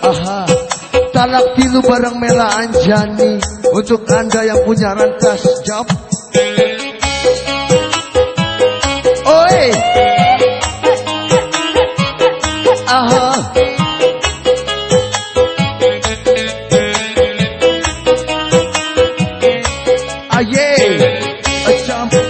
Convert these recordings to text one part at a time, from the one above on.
Aha, tanak tilu bareng Mela Anjani untuk anda yang punya rantas jam. Oi, aha. Aye, a jump.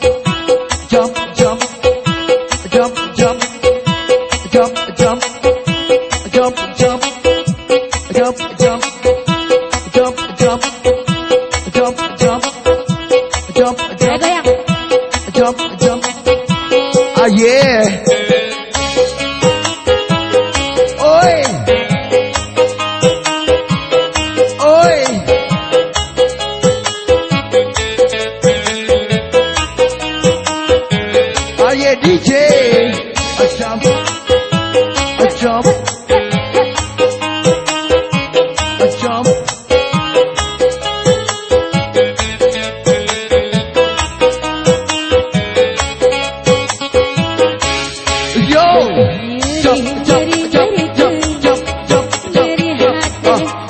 yeah. Uh.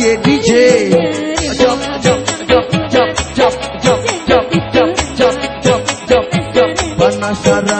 ये DJ जब जब जब जब जब जब जब जब जब जब बना सारा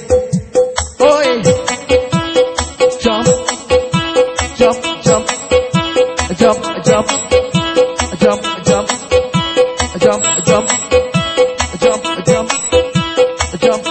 jump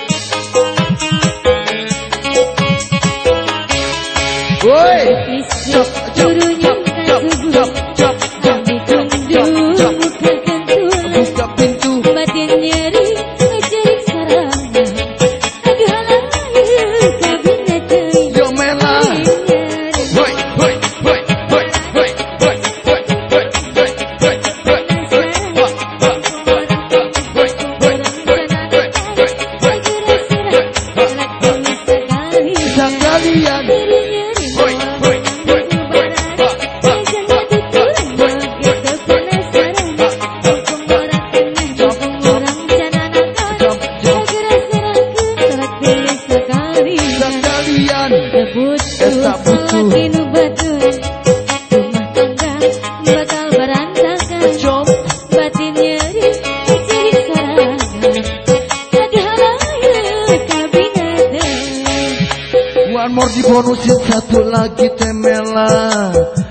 manusia satu lagi temela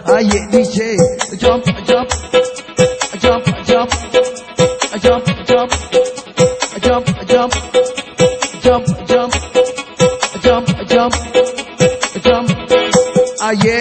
Aye DJ Jump, jump Jump, jump Jump, jump Jump, jump Jump, jump Jump, jump Jump Aye